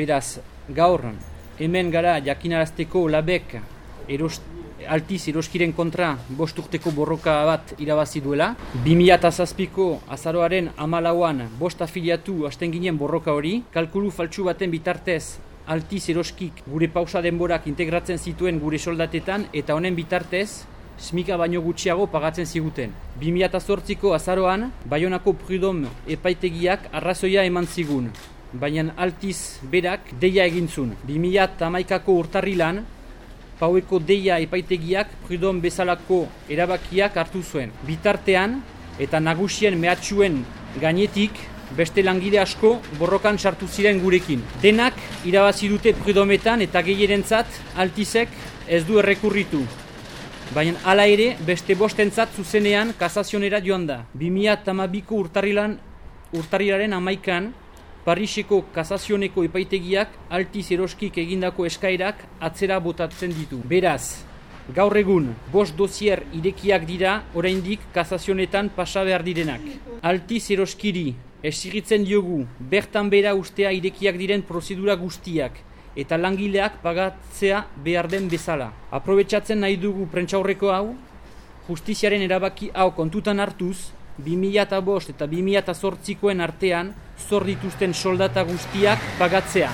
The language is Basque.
Beraz, gaur, hemen gara jakinarazteko labek eros, altiz eroskiren kontra bost urteko borroka bat irabazi duela. 2008ko azaroaren amalauan bost afiliatu hasten ginen borroka hori. Kalkulu faltsu baten bitartez altiz eroskik gure pausa denborak integratzen zituen gure soldatetan eta honen bitartez smika baino gutxiago pagatzen ziguten. 2008ko azaroan, Bayonako Prudom epaitegiak arrazoia eman zigun baina altiz berak deia egintzun. 2008ko urtarrilan, paueko deia epaitegiak prudon bezalako erabakiak hartu zuen. Bitartean eta nagusien mehatxuen gainetik beste langile asko borrokan sartu ziren gurekin. Denak irabazi dute prudometan eta gehierentzat altizek ez du errekurritu. Baina hala ere beste bostentzat zuzenean kasazionera joan da. 2008ko urtarrilan urtarrilaren amaikan Pariseko kasazioneko epaitegiak altiz eroskik egindako eskairak atzera botatzen ditu. Beraz, gaur egun, bost dozier irekiak dira oraindik kasazionetan pasa behar direnak. Altiz eroskiri esiritzen diogu bertan bera ustea irekiak diren prozedura guztiak eta langileak pagatzea behar den bezala. Aprobetsatzen nahi dugu prentsaurreko hau, justiziaren erabaki hau kontutan hartuz, 2005 eta 2008koen artean zor dituzten soldata guztiak pagatzea.